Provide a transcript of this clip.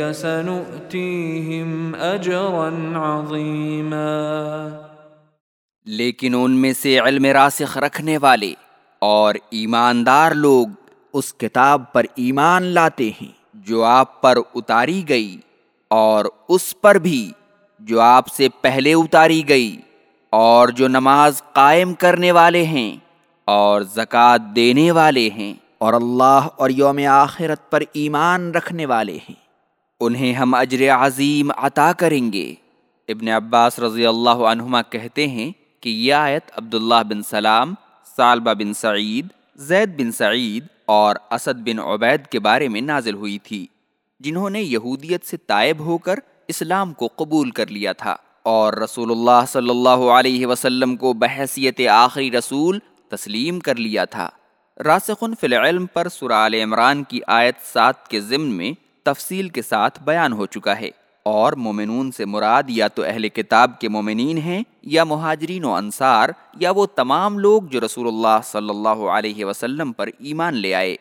سنؤتيهم اجرا عظيما۔ لیکن ان میں سے علم راسخ رکھنے والے اور ایماندار لوگ اس کتاب پر ایمان لاتے ہیں جو آپ پر اتاری گئی اور اس پر بھی جو آپ سے پہلے اتاری گئی اور جو نماز قائم کرنے والے ہیں اور زکوٰۃ دینے والے ہیں اور اللہ اور یوم آخرت پر ایمان رکھنے والے ہیں۔ انہیں ہم اجر عظیم عطا کریں گے۔ ابن عباس رضی اللہ عنہما کہتے ہیں کہ یہ آیت عبداللہ بن سلام، سالبہ بن سعید، زید بن سعید اور اسد بن عبید کے بارے میں نازل ہوئی تھی، جنہوں نے یہودیت سے طائب ہو کر اسلام کو قبول کر لیا تھا۔ اور رسول اللہ صلی اللہ علیہ وسلم کو بحثیت آخری رسول تسلیم کر لیا تھا۔ راسخن فی العلم پر سرال عمران کی آیت سات کے ضمن میں تفصیل کے ساتھ بیان ہو چکا ہے اور مومنون سے مراد یا تو اہل کتاب کے مومنین ہیں یا مہاجرین و انصار یا وہ تمام لوگ جو رسول اللہ صلی اللہ علیہ وسلم پر ایمان لے آئے۔